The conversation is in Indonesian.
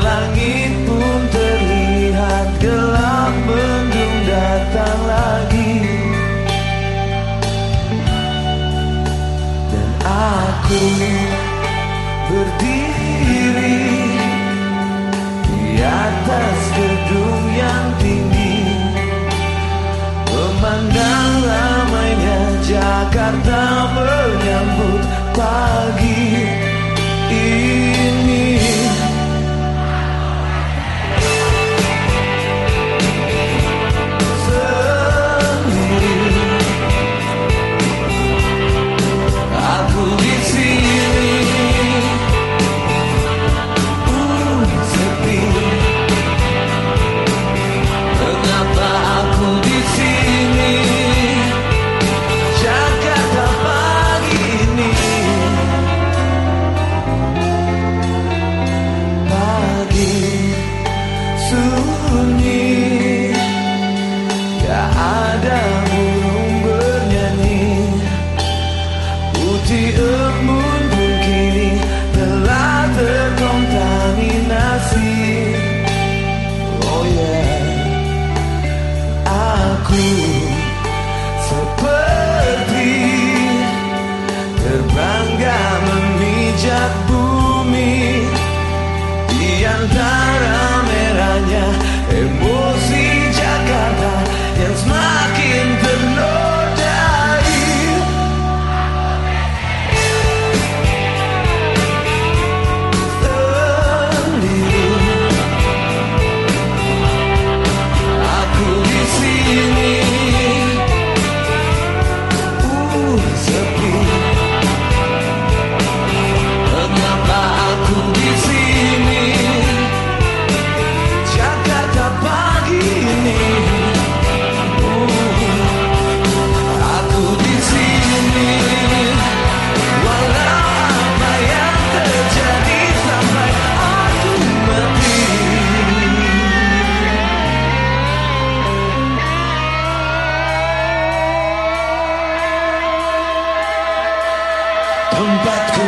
langit pun terlihat gelap mendung datang lagi. Dan aku berdiri di atas me. Come back